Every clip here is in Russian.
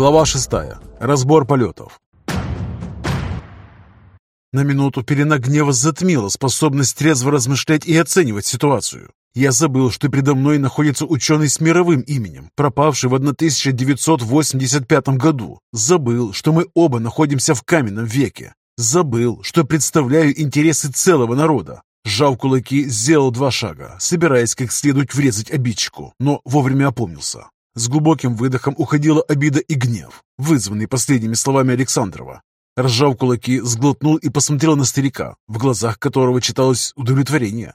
Глава 6. Разбор полетов. На минуту пелена гнева затмила способность трезво размышлять и оценивать ситуацию. Я забыл, что передо мной находится ученый с мировым именем, пропавший в 1985 году. Забыл, что мы оба находимся в каменном веке. Забыл, что представляю интересы целого народа. Сжав кулаки, сделал два шага, собираясь как следует врезать обидчику, но вовремя опомнился. С глубоким выдохом уходила обида и гнев, вызванный последними словами Александрова. Разжав кулаки, сглотнул и посмотрел на старика, в глазах которого читалось удовлетворение.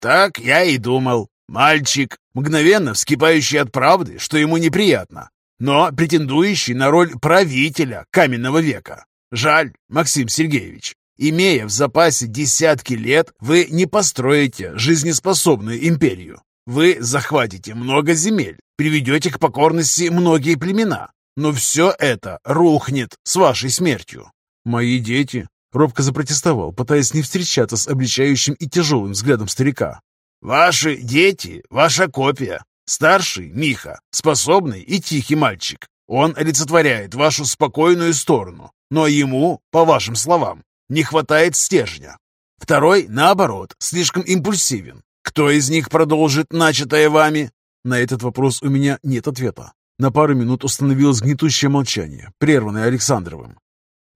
«Так я и думал. Мальчик, мгновенно вскипающий от правды, что ему неприятно, но претендующий на роль правителя каменного века. Жаль, Максим Сергеевич, имея в запасе десятки лет, вы не построите жизнеспособную империю. Вы захватите много земель, приведете к покорности многие племена, но все это рухнет с вашей смертью. «Мои дети!» — робко запротестовал, пытаясь не встречаться с обличающим и тяжелым взглядом старика. «Ваши дети — ваша копия. Старший, Миха, способный и тихий мальчик. Он олицетворяет вашу спокойную сторону, но ему, по вашим словам, не хватает стержня. Второй, наоборот, слишком импульсивен. Кто из них продолжит начатое вами? На этот вопрос у меня нет ответа. На пару минут установилось гнетущее молчание, прерванное Александровым.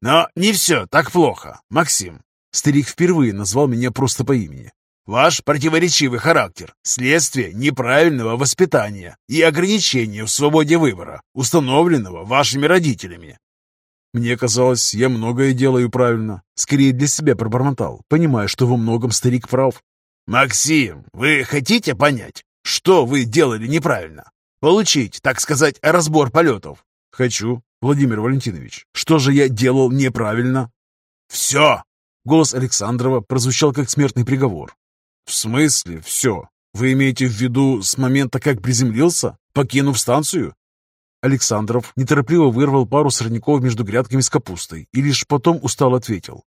Но не все так плохо, Максим. Старик впервые назвал меня просто по имени. Ваш противоречивый характер – следствие неправильного воспитания и ограничения в свободе выбора, установленного вашими родителями. Мне казалось, я многое делаю правильно. Скорее для себя пробормотал, понимая, что во многом старик прав. «Максим, вы хотите понять, что вы делали неправильно? Получить, так сказать, разбор полетов?» «Хочу. Владимир Валентинович, что же я делал неправильно?» «Все!» Голос Александрова прозвучал как смертный приговор. «В смысле все? Вы имеете в виду с момента, как приземлился, покинув станцию?» Александров неторопливо вырвал пару сорняков между грядками с капустой и лишь потом устало ответил.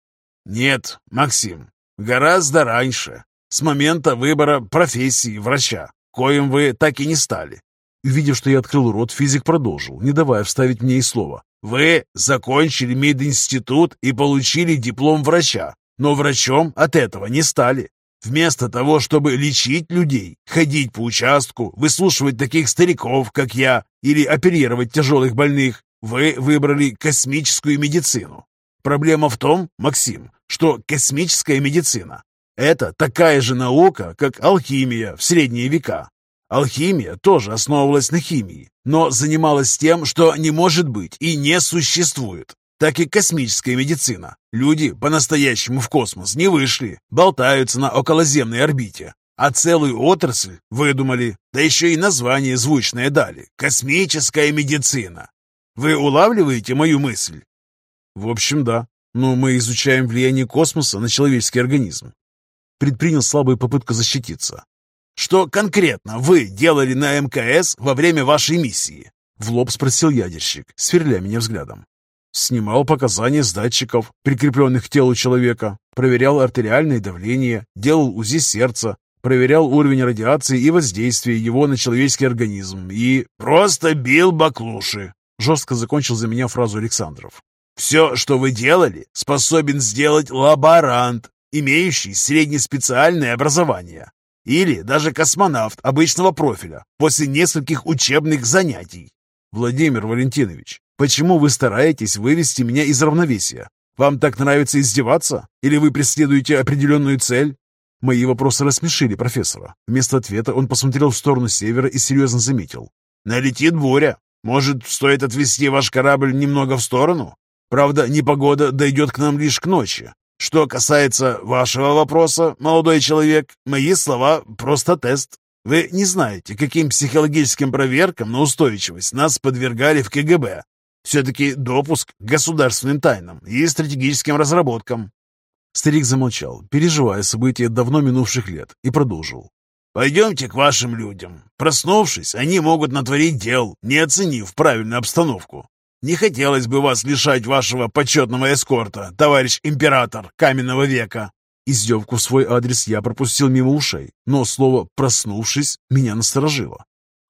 «Нет, Максим, гораздо раньше, с момента выбора профессии врача, коим вы так и не стали. Увидев, что я открыл рот, физик продолжил, не давая вставить мне и слова. «Вы закончили мединститут и получили диплом врача, но врачом от этого не стали. Вместо того, чтобы лечить людей, ходить по участку, выслушивать таких стариков, как я, или оперировать тяжелых больных, вы выбрали космическую медицину. Проблема в том, Максим, что космическая медицина – это такая же наука, как алхимия в средние века. Алхимия тоже основывалась на химии, но занималась тем, что не может быть и не существует. Так и космическая медицина. Люди по-настоящему в космос не вышли, болтаются на околоземной орбите. А целую отрасль выдумали, да еще и название звучное дали – космическая медицина. Вы улавливаете мою мысль? В общем, да. Но мы изучаем влияние космоса на человеческий организм. Предпринял слабую попытку защититься. Что конкретно вы делали на МКС во время вашей миссии? В лоб спросил ядерщик, сверля меня взглядом. Снимал показания с датчиков, прикрепленных к телу человека, проверял артериальное давление, делал УЗИ сердца, проверял уровень радиации и воздействия его на человеческий организм и... «Просто бил баклуши!» Жестко закончил за меня фразу Александров. «Все, что вы делали, способен сделать лаборант, имеющий среднеспециальное образование. Или даже космонавт обычного профиля после нескольких учебных занятий. Владимир Валентинович, почему вы стараетесь вывести меня из равновесия? Вам так нравится издеваться? Или вы преследуете определенную цель? Мои вопросы рассмешили профессора. Вместо ответа он посмотрел в сторону севера и серьезно заметил. «Налетит буря. Может, стоит отвести ваш корабль немного в сторону? Правда, непогода дойдет к нам лишь к ночи. Что касается вашего вопроса, молодой человек, мои слова – просто тест. Вы не знаете, каким психологическим проверкам на устойчивость нас подвергали в КГБ. Все-таки допуск к государственным тайнам и стратегическим разработкам. Старик замолчал, переживая события давно минувших лет, и продолжил. «Пойдемте к вашим людям. Проснувшись, они могут натворить дел, не оценив правильную обстановку. Не хотелось бы вас лишать вашего почетного эскорта, товарищ император каменного века». Издевку в свой адрес я пропустил мимо ушей, но слово «проснувшись» меня насторожило.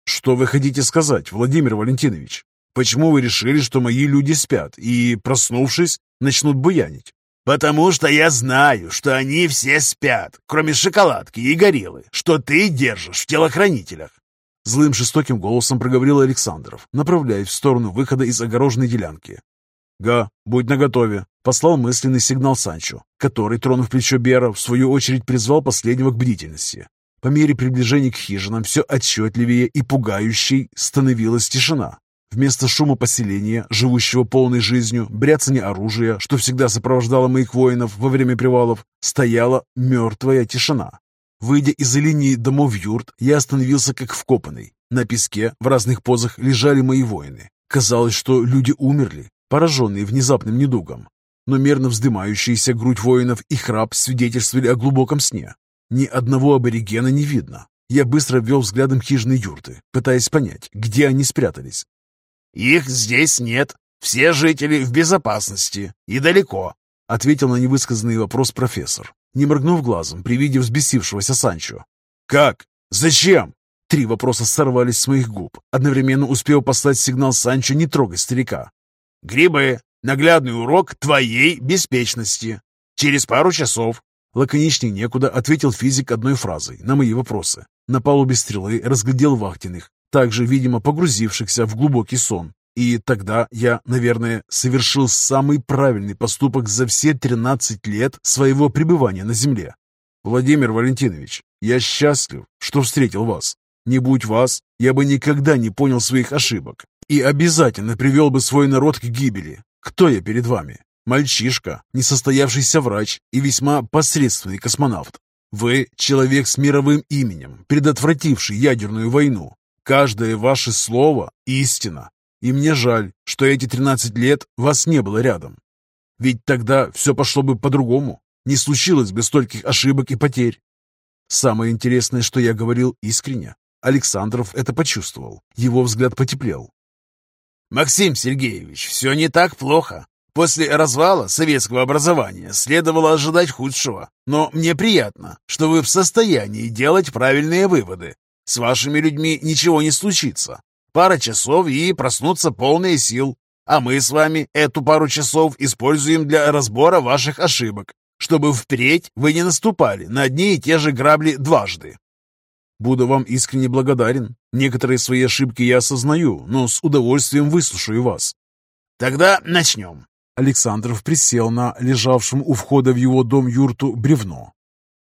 «Что вы хотите сказать, Владимир Валентинович?» Почему вы решили, что мои люди спят и, проснувшись, начнут буянить? «Потому что я знаю, что они все спят, кроме шоколадки и гориллы, что ты держишь в телохранителях». Злым жестоким голосом проговорил Александров, направляясь в сторону выхода из огороженной делянки. «Га, будь наготове!» — послал мысленный сигнал Санчо, который, тронув плечо Бера, в свою очередь призвал последнего к бдительности. По мере приближения к хижинам все отчетливее и пугающей становилась тишина. Вместо шума поселения, живущего полной жизнью, бряцания оружия, что всегда сопровождало моих воинов во время привалов, стояла мертвая тишина. Выйдя из-за линии домов юрт, я остановился как вкопанный. На песке в разных позах лежали мои воины. Казалось, что люди умерли, пораженные внезапным недугом. Но мерно вздымающаяся грудь воинов и храп свидетельствовали о глубоком сне. Ни одного аборигена не видно. Я быстро ввел взглядом хижины юрты, пытаясь понять, где они спрятались. «Их здесь нет. Все жители в безопасности и далеко», — ответил на невысказанный вопрос профессор, не моргнув глазом при виде взбесившегося Санчо. «Как? Зачем?» Три вопроса сорвались с моих губ, одновременно успел послать сигнал Санчо не трогать старика. «Грибы. Наглядный урок твоей беспечности. Через пару часов». Лаконичней некуда ответил физик одной фразой на мои вопросы. На палубе стрелы разглядел вахтенных, также, видимо, погрузившихся в глубокий сон. И тогда я, наверное, совершил самый правильный поступок за все 13 лет своего пребывания на Земле. Владимир Валентинович, я счастлив, что встретил вас. Не будь вас, я бы никогда не понял своих ошибок и обязательно привел бы свой народ к гибели. Кто я перед вами? Мальчишка, несостоявшийся врач и весьма посредственный космонавт. Вы – человек с мировым именем, предотвративший ядерную войну, Каждое ваше слово – истина. И мне жаль, что эти 13 лет вас не было рядом. Ведь тогда все пошло бы по-другому. Не случилось бы стольких ошибок и потерь. Самое интересное, что я говорил искренне. Александров это почувствовал. Его взгляд потеплел. «Максим Сергеевич, все не так плохо. После развала советского образования следовало ожидать худшего. Но мне приятно, что вы в состоянии делать правильные выводы с вашими людьми ничего не случится. Пара часов и проснуться полные сил. А мы с вами эту пару часов используем для разбора ваших ошибок, чтобы впредь вы не наступали на одни и те же грабли дважды. Буду вам искренне благодарен. Некоторые свои ошибки я осознаю, но с удовольствием выслушаю вас. Тогда начнем. Александров присел на лежавшем у входа в его дом юрту бревно.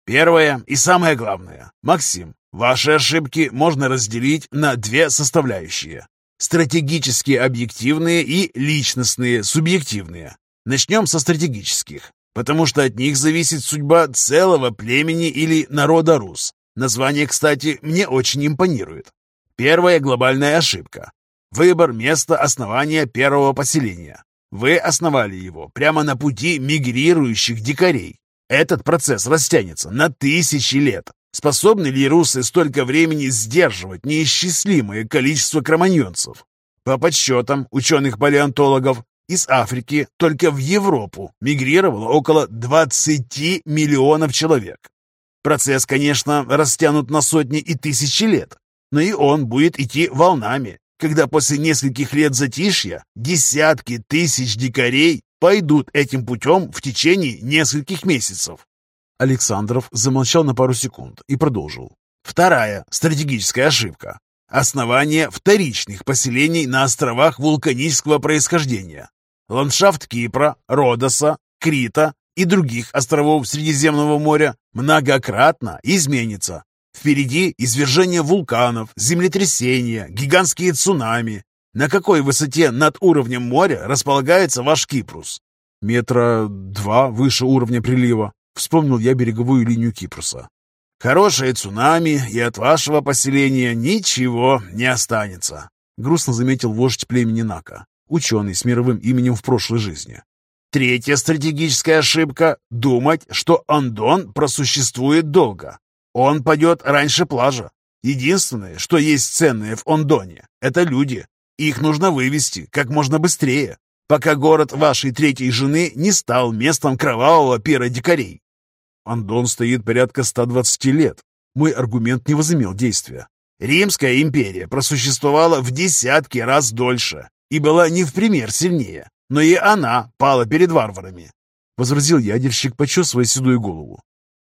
Первое и самое главное. Максим, Ваши ошибки можно разделить на две составляющие. Стратегические объективные и личностные субъективные. Начнем со стратегических, потому что от них зависит судьба целого племени или народа рус. Название, кстати, мне очень импонирует. Первая глобальная ошибка. Выбор места основания первого поселения. Вы основали его прямо на пути мигрирующих дикарей. Этот процесс растянется на тысячи лет. Способны ли русы столько времени сдерживать неисчислимое количество кроманьонцев? По подсчетам ученых-палеонтологов, из Африки только в Европу мигрировало около 20 миллионов человек. Процесс, конечно, растянут на сотни и тысячи лет, но и он будет идти волнами, когда после нескольких лет затишья десятки тысяч дикарей пойдут этим путем в течение нескольких месяцев. Александров замолчал на пару секунд и продолжил. Вторая стратегическая ошибка. Основание вторичных поселений на островах вулканического происхождения. Ландшафт Кипра, Родоса, Крита и других островов Средиземного моря многократно изменится. Впереди извержение вулканов, землетрясения, гигантские цунами. На какой высоте над уровнем моря располагается ваш Кипрус? Метра два выше уровня прилива. Вспомнил я береговую линию Кипруса. «Хорошее цунами, и от вашего поселения ничего не останется», грустно заметил вождь племени Нака, ученый с мировым именем в прошлой жизни. Третья стратегическая ошибка – думать, что Андон просуществует долго. Он падет раньше плажа. Единственное, что есть ценное в Ондоне – это люди. Их нужно вывести как можно быстрее, пока город вашей третьей жены не стал местом кровавого пира дикарей. Андон стоит порядка 120 лет. Мой аргумент не возымел действия. Римская империя просуществовала в десятки раз дольше. и была не в пример сильнее, но и она пала перед варварами», — возразил ядерщик, почесывая седую голову.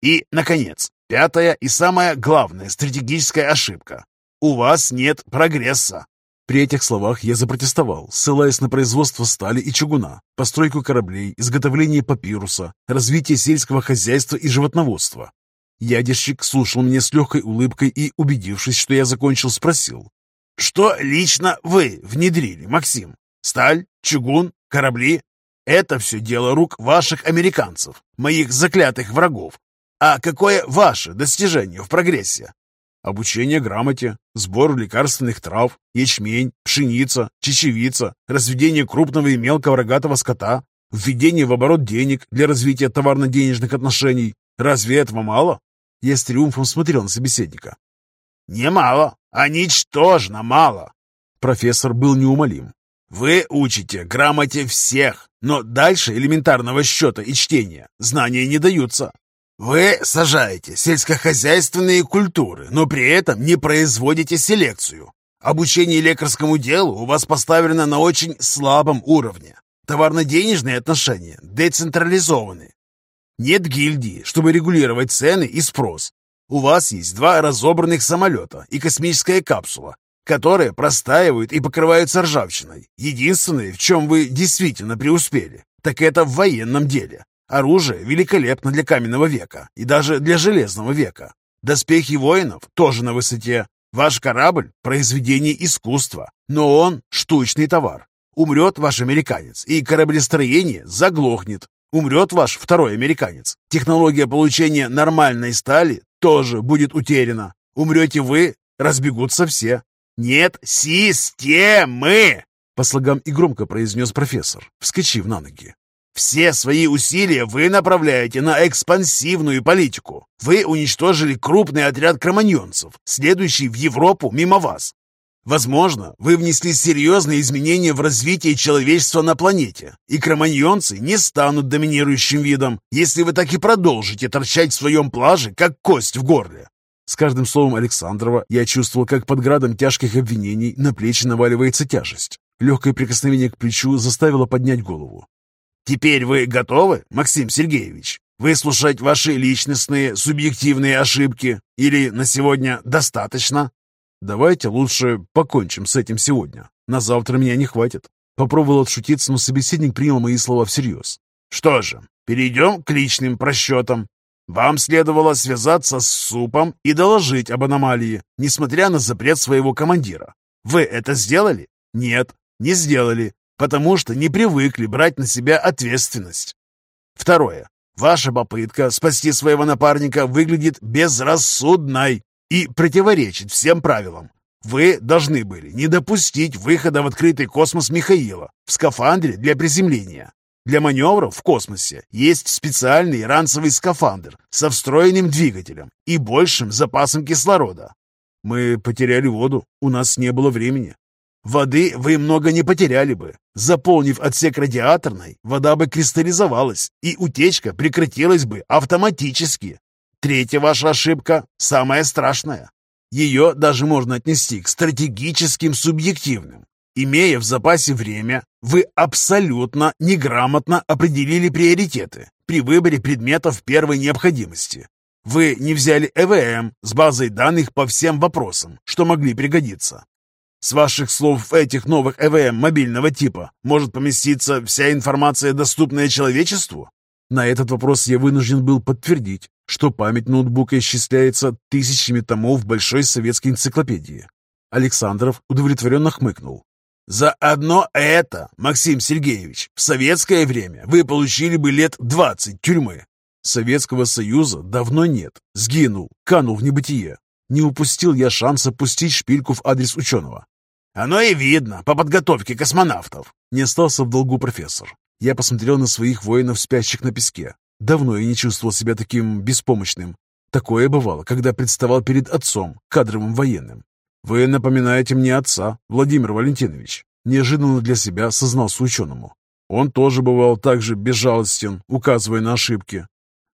«И, наконец, пятая и самая главная стратегическая ошибка. У вас нет прогресса. При этих словах я запротестовал, ссылаясь на производство стали и чугуна, постройку кораблей, изготовление папируса, развитие сельского хозяйства и животноводства. Ядерщик слушал меня с легкой улыбкой и, убедившись, что я закончил, спросил. «Что лично вы внедрили, Максим? Сталь, чугун, корабли? Это все дело рук ваших американцев, моих заклятых врагов. А какое ваше достижение в прогрессе? Обучение грамоте, сбор лекарственных трав, ячмень, пшеница, чечевица, разведение крупного и мелкого рогатого скота, введение в оборот денег для развития товарно-денежных отношений. Разве этого мало? Я с триумфом смотрел на собеседника. «Немало, а ничтожно мало!» Профессор был неумолим. «Вы учите грамоте всех, но дальше элементарного счета и чтения знания не даются. Вы сажаете сельскохозяйственные культуры, но при этом не производите селекцию. Обучение лекарскому делу у вас поставлено на очень слабом уровне. Товарно-денежные отношения децентрализованы. Нет гильдии, чтобы регулировать цены и спрос. У вас есть два разобранных самолета и космическая капсула, которые простаивают и покрываются ржавчиной. Единственное, в чем вы действительно преуспели, так это в военном деле. Оружие великолепно для каменного века и даже для железного века. Доспехи воинов тоже на высоте. Ваш корабль – произведение искусства, но он – штучный товар. Умрет ваш американец, и кораблестроение заглохнет. Умрет ваш второй американец. Технология получения нормальной стали тоже будет утеряна. Умрете вы, разбегутся все. Нет системы! По слогам и громко произнес профессор, вскочив на ноги. Все свои усилия вы направляете на экспансивную политику. Вы уничтожили крупный отряд кроманьонцев, следующий в Европу мимо вас. Возможно, вы внесли серьезные изменения в развитие человечества на планете, и кроманьонцы не станут доминирующим видом, если вы так и продолжите торчать в своем плаже, как кость в горле. С каждым словом Александрова я чувствовал, как под градом тяжких обвинений на плечи наваливается тяжесть. Легкое прикосновение к плечу заставило поднять голову. Теперь вы готовы, Максим Сергеевич, выслушать ваши личностные, субъективные ошибки? Или на сегодня достаточно? Давайте лучше покончим с этим сегодня. На завтра меня не хватит. Попробовал отшутиться, но собеседник принял мои слова всерьез. Что же, перейдем к личным просчетам. Вам следовало связаться с супом и доложить об аномалии, несмотря на запрет своего командира. Вы это сделали? Нет, не сделали потому что не привыкли брать на себя ответственность. Второе. Ваша попытка спасти своего напарника выглядит безрассудной и противоречит всем правилам. Вы должны были не допустить выхода в открытый космос Михаила в скафандре для приземления. Для маневров в космосе есть специальный ранцевый скафандр со встроенным двигателем и большим запасом кислорода. Мы потеряли воду, у нас не было времени. Воды вы много не потеряли бы. Заполнив отсек радиаторной, вода бы кристаллизовалась, и утечка прекратилась бы автоматически. Третья ваша ошибка – самая страшная. Ее даже можно отнести к стратегическим субъективным. Имея в запасе время, вы абсолютно неграмотно определили приоритеты при выборе предметов первой необходимости. Вы не взяли ЭВМ с базой данных по всем вопросам, что могли пригодиться. С ваших слов в этих новых ЭВМ мобильного типа может поместиться вся информация, доступная человечеству? На этот вопрос я вынужден был подтвердить, что память ноутбука исчисляется тысячами томов большой советской энциклопедии. Александров удовлетворенно хмыкнул. «За одно это, Максим Сергеевич, в советское время вы получили бы лет 20 тюрьмы. Советского Союза давно нет, сгинул, канул в небытие. Не упустил я шанса пустить шпильку в адрес ученого. «Оно и видно по подготовке космонавтов», — не остался в долгу профессор. Я посмотрел на своих воинов, спящих на песке. Давно я не чувствовал себя таким беспомощным. Такое бывало, когда представал перед отцом, кадровым военным. «Вы напоминаете мне отца, Владимир Валентинович», — неожиданно для себя сознался ученому. Он тоже бывал так же безжалостен, указывая на ошибки.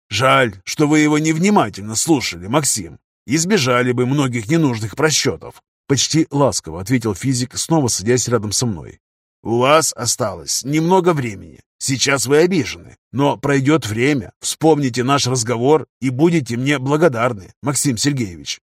«Жаль, что вы его невнимательно слушали, Максим. Избежали бы многих ненужных просчетов. Почти ласково ответил физик, снова садясь рядом со мной. У вас осталось немного времени. Сейчас вы обижены, но пройдет время, вспомните наш разговор и будете мне благодарны, Максим Сергеевич.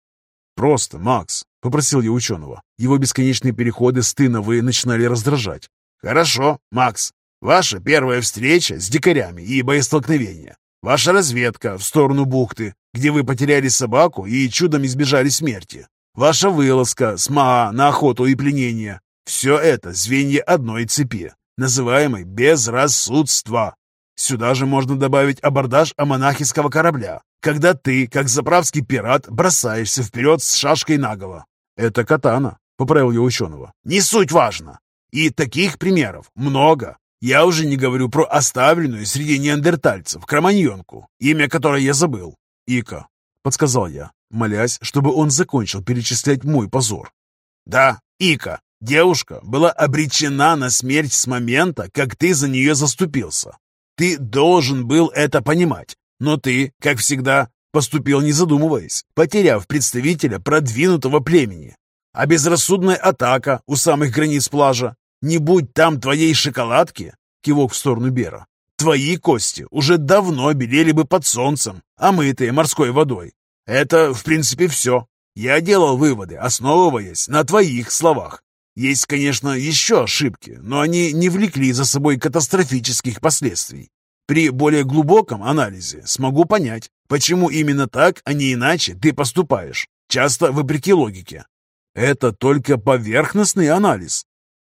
Просто, Макс, попросил я ученого. Его бесконечные переходы с «ты» на «вы» начинали раздражать. Хорошо, Макс. Ваша первая встреча с дикарями и боестолкновение. Ваша разведка в сторону бухты, где вы потеряли собаку и чудом избежали смерти. Ваша вылазка с Маа на охоту и пленение. Все это звенья одной цепи, называемой безрассудство. Сюда же можно добавить абордаж амонахийского корабля, когда ты, как заправский пират, бросаешься вперед с шашкой наголо. Это катана, поправил я ученого. Не суть важно. И таких примеров много. Я уже не говорю про оставленную среди неандертальцев кроманьонку, имя которой я забыл. Ика, подсказал я, молясь, чтобы он закончил перечислять мой позор. Да, Ика, девушка была обречена на смерть с момента, как ты за нее заступился. Ты должен был это понимать, но ты, как всегда, поступил не задумываясь, потеряв представителя продвинутого племени. А безрассудная атака у самых границ плажа, не будь там твоей шоколадки, кивок в сторону Бера, твои кости уже давно белели бы под солнцем, омытые морской водой. Это, в принципе, все. Я делал выводы, основываясь на твоих словах. Есть, конечно, еще ошибки, но они не влекли за собой катастрофических последствий. При более глубоком анализе смогу понять, почему именно так, а не иначе ты поступаешь, часто вопреки логике. Это только поверхностный анализ.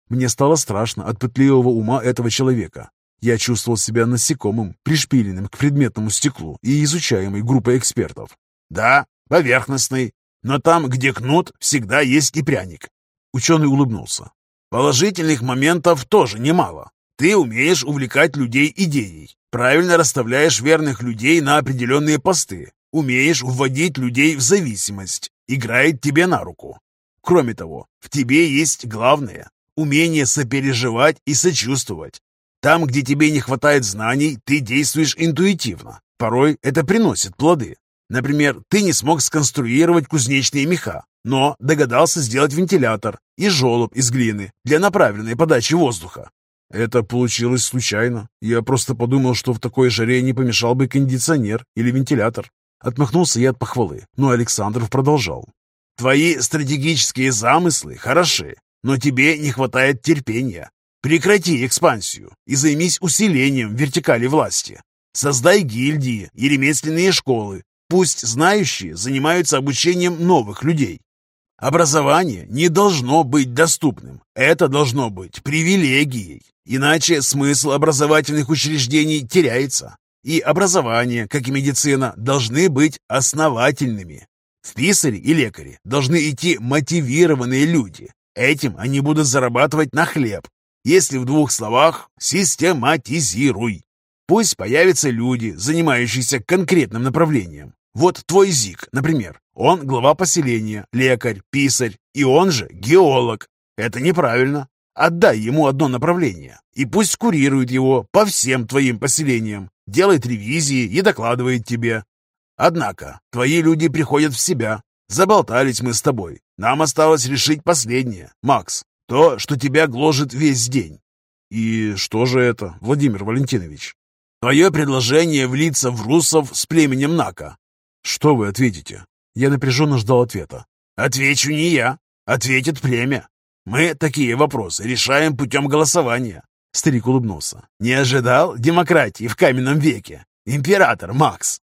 Мне стало страшно от пытливого ума этого человека. Я чувствовал себя насекомым, пришпиленным к предметному стеклу и изучаемой группой экспертов. «Да, поверхностный, но там, где кнут, всегда есть и пряник». Ученый улыбнулся. «Положительных моментов тоже немало. Ты умеешь увлекать людей идеей, правильно расставляешь верных людей на определенные посты, умеешь вводить людей в зависимость, играет тебе на руку. Кроме того, в тебе есть главное – умение сопереживать и сочувствовать. Там, где тебе не хватает знаний, ты действуешь интуитивно. Порой это приносит плоды. Например, ты не смог сконструировать кузнечные меха, но догадался сделать вентилятор и желоб из глины для направленной подачи воздуха. Это получилось случайно. Я просто подумал, что в такой жаре не помешал бы кондиционер или вентилятор. Отмахнулся я от похвалы, но Александров продолжал. Твои стратегические замыслы хороши, но тебе не хватает терпения. Прекрати экспансию и займись усилением вертикали власти. Создай гильдии и ремесленные школы, Пусть знающие занимаются обучением новых людей. Образование не должно быть доступным. Это должно быть привилегией. Иначе смысл образовательных учреждений теряется. И образование, как и медицина, должны быть основательными. В писари и лекари должны идти мотивированные люди. Этим они будут зарабатывать на хлеб. Если в двух словах, систематизируй. Пусть появятся люди, занимающиеся конкретным направлением. Вот твой Зик, например. Он глава поселения, лекарь, писарь, и он же геолог. Это неправильно. Отдай ему одно направление, и пусть курирует его по всем твоим поселениям, делает ревизии и докладывает тебе. Однако, твои люди приходят в себя. Заболтались мы с тобой. Нам осталось решить последнее, Макс. То, что тебя гложет весь день. И что же это, Владимир Валентинович? Твое предложение влиться в русов с племенем Нака. «Что вы ответите?» Я напряженно ждал ответа. «Отвечу не я. Ответит племя. Мы такие вопросы решаем путем голосования». Старик улыбнулся. «Не ожидал демократии в каменном веке? Император Макс!»